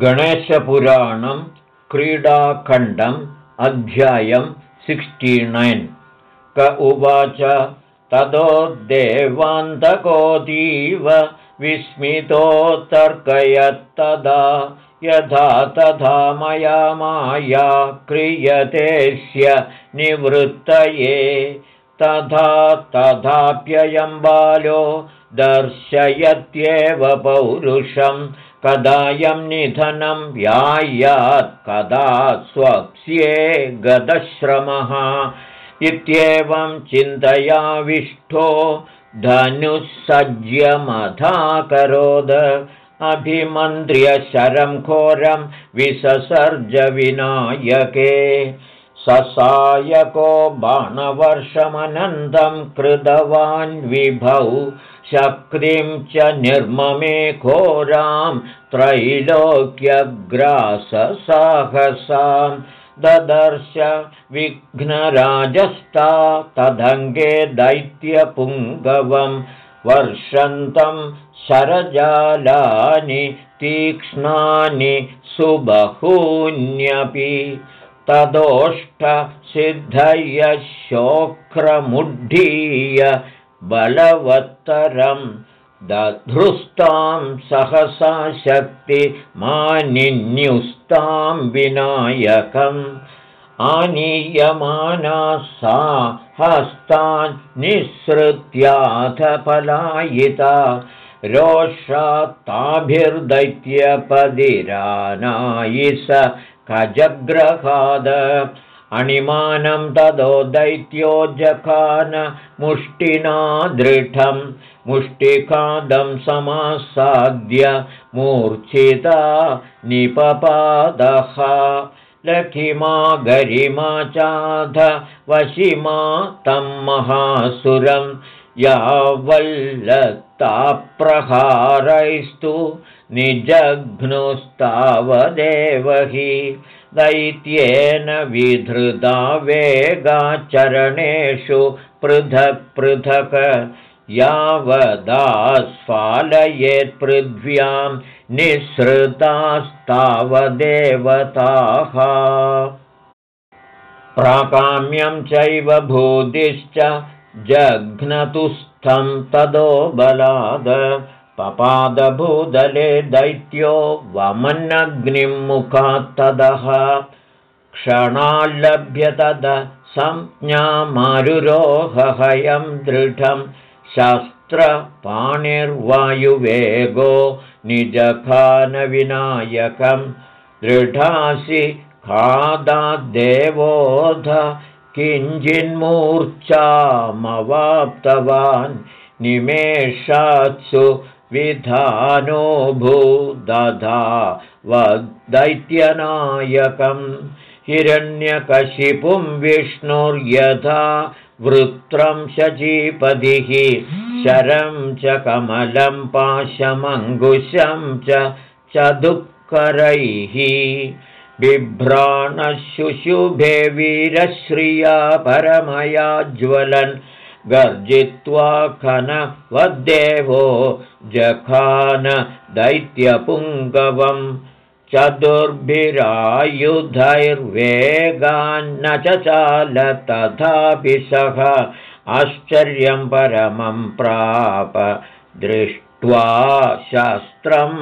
गणेशपुराणं क्रीडाखण्डम् अध्यायं सिक्स्टिनैन् क उवाच ततो देवान्तकोऽतीव विस्मितोत्तर्कयत्तदा यथा तथा मया माया क्रियतेस्य निवृत्तये। तथा तथाप्ययं बालो दर्शयत्येव पौरुषम् कदायं निधनं व्यायात् कदा स्वप्स्ये गतश्रमः। इत्येवं चिन्तयाविष्ठो शरं घोरं विससर्जविनायके। ससायको बाणवर्षमनन्दं कृतवान् विभौ शक्तिं च निर्ममे घोरां त्रैलोक्यग्राससाहसां। ददर्श विघ्नराजस्ता तदङ्गे दैत्यपुङ्गवं वर्षन्तं शरजालानि तीक्ष्णानि सुबहून्यपि। शोक्रमुड्ढीय बलवत्तरं दधृस्तां सहसा शक्तिमानिन्युस्तां विनायकम् आनीयमाना सा हस्तान् निःसृत्याथ पलायिता रोषात्ताभिर्दैत्यपदिरानायि स कजग्रहाद अणिमानं तदो दैत्यो जखान मुष्टिना दृढं मुष्टिकादं समासाद्य मूर्च्छिता निपपादः। लखिमा गरिमा चाध वशिमा तं महासुरं यावल्लताप्रहारैस्तु निजघ्नुस्तावदेव हि दैत्येन विधृता वेगाचरणेषु पृथक् पृथक् यावदास्फालयेत्पृथ्व्यां निःसृतास्तावदेवताः। प्राकाम्यं चैव भूतिश्च जघ्नतुस्थं तदो बलाद पपादभूदले दैत्यो वमन्नग्निं क्षणाल्लभ्य तद संज्ञामारुरोहहयं दृढं शस्त्रपाणिर्वायुवेगो निजखानविनायकं दृढासि खादाद्देवोध किञ्चिन्मूर्च्छामवाप्तवान् निमेषात्सु विधानो भूदधा वदैत्यनायकं हिरण्यकशिपुं विष्णुर्यथा वृत्रं शचीपदिः शरं च कमलं पाशमङ्कुशं च चदुःकरैः बिभ्राणशुशुभे वीरश्रिया परमया ज्वलन् गर्जित्वा खनवद्देवो जखान दैत्यपुङ्गवं चतुर्भिरायुधैर्वेगान्न चाल तथापि सः आश्चर्यं परमं प्राप दृष्ट्वा शास्त्रं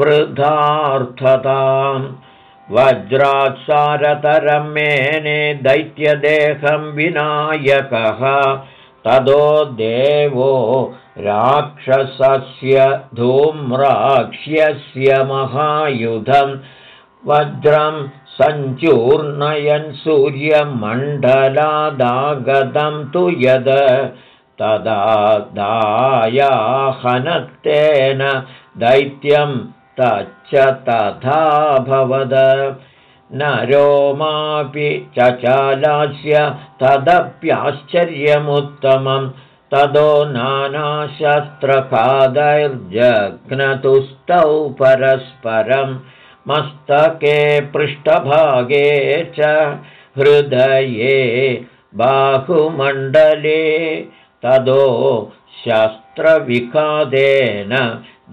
वृद्धार्थताम् वज्रात्सारतरं मेने दैत्यदेहं विनायकः तदो देवो राक्षसस्य धूम्राक्ष्यस्य महायुधं वज्रं सञ्चूर्णयन् सूर्यमण्डलादागतं तु यद तदा दायाहनत्तेन दैत्यं तच्च तथाभवद न रोमापि चचालास्य तदप्याश्चर्यमुत्तमं तदो नानाशस्त्रखादैर्जघ्नतुस्तौ परस्परं मस्तके पृष्ठभागे च हृदये बाहुमण्डले। तदो शस्त्रविखादेन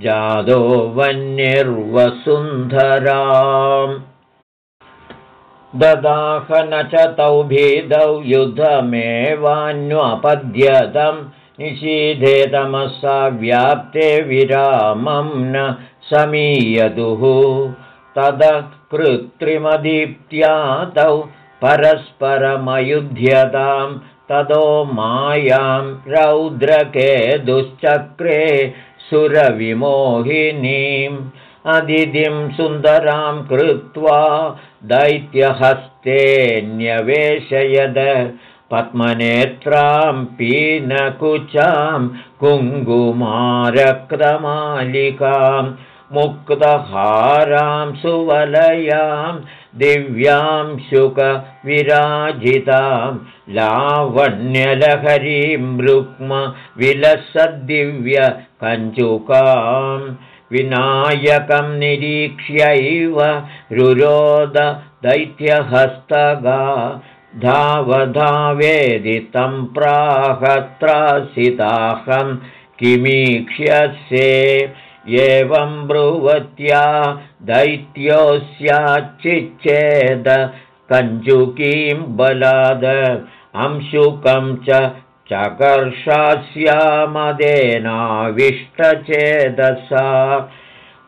जादो वह्निर्वसुन्धराम् ददाह न च तौ भीदौ युद्धमेवान्वपद्यतं निषीधेतमसा व्याप्ते विरामं न समीयतुः तद कृत्रिमदीप्त्यातौ परस्परमयुध्यतां ततो मायां रौद्रके दुश्चक्रे सुरविमोहिनीम्। अदितिं सुन्दरां कृत्वा दैत्यहस्ते न्यवेशयद पद्मनेत्रां पीनकुचां कुङ्कुमारक्तमालिकां मुक्तहारां सुवलयां दिव्यां शुकविराजितां लावण्यलहरीं रुक्म विलसद्दिव्यकञ्चुकाम् विनायकं निरीक्ष्यैव रुरोद दैत्यहस्तगा धावधावेदितं प्राहत्रासिताहं किमीक्ष्यसे एवं ब्रुवत्या दैत्योऽस्याच्चिच्छेद कञ्चुकीं बलाद अंशुकं च चकर्षास्यामदेनाविष्टचेदसा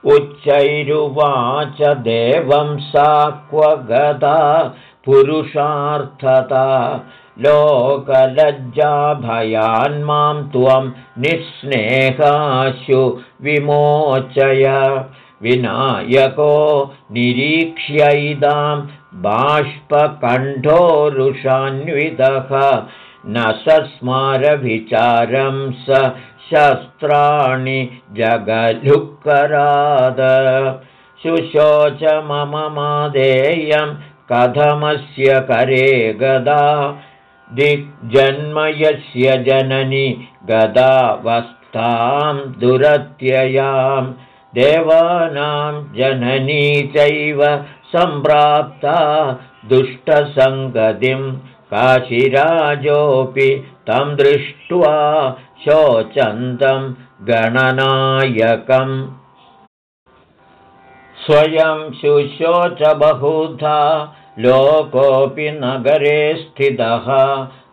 उच्चैरुवाच देवं सा क्व गदा पुरुषार्थता। लोकलज्जाभयान्मां त्वं निःस्नेहाशु विमोचय। विनायको निरीक्ष्यैदां बाष्पकण्ठोरुषान्वितः न सस्मारभिचारं स शस्त्राणि जगलुक्कराद शुशोच मम मादेयं कथमस्य करे गदा। दिग्जन्मयस्य जननि गदावस्तां दुरत्ययां। देवानां जननी चैव सम्प्राप्ता दुष्टसङ्गतिम् काशिराजोऽपि तं दृष्ट्वा शोचन्तं गणनायकम्। स्वयं शुशोच बहुधा लोकोऽपि नगरे स्थितः।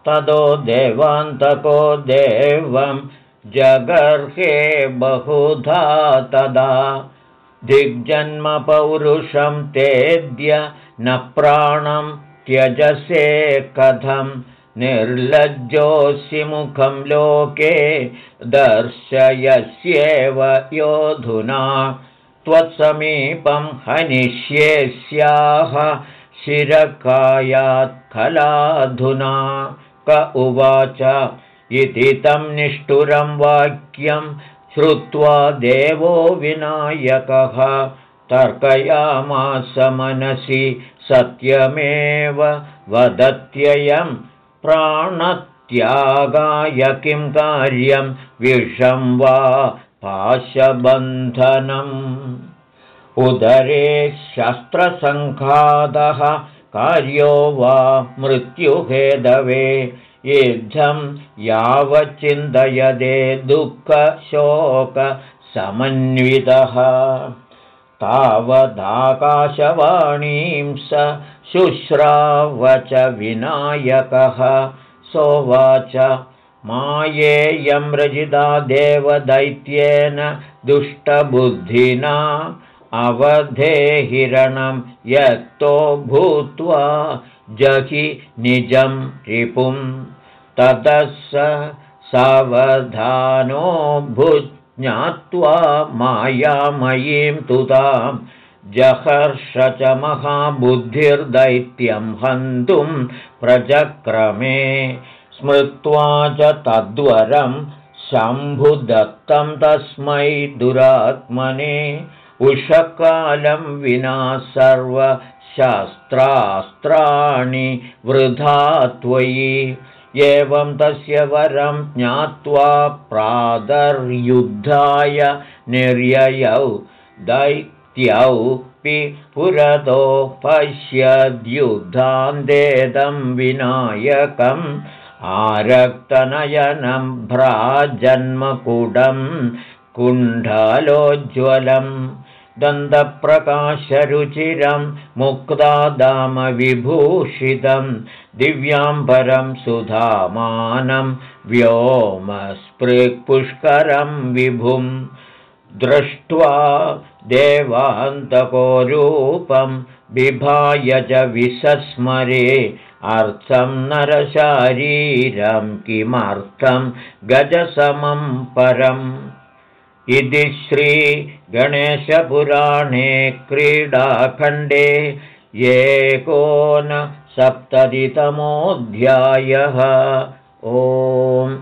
ततो देवान्तको देवं जगर्हे बहुधा तदा। दिग्जन्मपौरुषं तेद्य न प्राणं त्यजसे कथं निर्लज्जोऽसि मुखं लोके दर्शयस्येव योधुना। त्वत्समीपं हनिष्ये स्याः शिरकायात्खलाधुना क उवाच इति तं निष्ठुरं वाक्यं श्रुत्वा देवो विनायकः। तर्कयामास मनसि सत्यमेव वदत्ययं प्राणत्यागाय किं कार्यं विषं वा पाशबन्धनम्? उदरे शस्त्रसङ्घातः कार्यो वा मृत्युहेदवे? युद्धं यावच्चिन्तयदे दुःखशोकसमन्वितः तावदाकाशवाणीं स शुश्रावच विनायकः सोवाच मायेयं रजिता देवदैत्येन दुष्टबुद्धिना अवधेहिरणं यत्तो भूत्वा जहि निजं रिपुं ततः स सावधानो भूत् ज्ञात्वा मायामयीं तुतां महाबुद्धिर्दैत्यं हन्तुं प्रचक्रमे स्मृत्वा च तद्वरं शम्भुदत्तं तस्मै दुरात्मने उषकालं विना सर्वशास्त्रास्त्राणि वृथा त्वयि एवं तस्य वरं ज्ञात्वा प्रादर्युद्धाय निर्ययौ दैत्यौपि पुरतो पश्यद्युद्धान्तेदं विनायकम् आरक्तनयनं भ्राजन्मकुडं कुण्डालोज्ज्वलम् दन्तप्रकाशरुचिरं मुक्तादामविभूषितं दिव्याम्बरं सुधामानं व्योमस्पृक्पुष्करं विभुं दृष्ट्वा देवान्तकोरूपं विभाय च विसस्मरे अर्थं नरशारीरं किमर्थं गजसमं परम् इति श्रीगणेशपुराणे क्रीडाखण्डे एकोनसप्ततितमोऽध्यायः। ओम्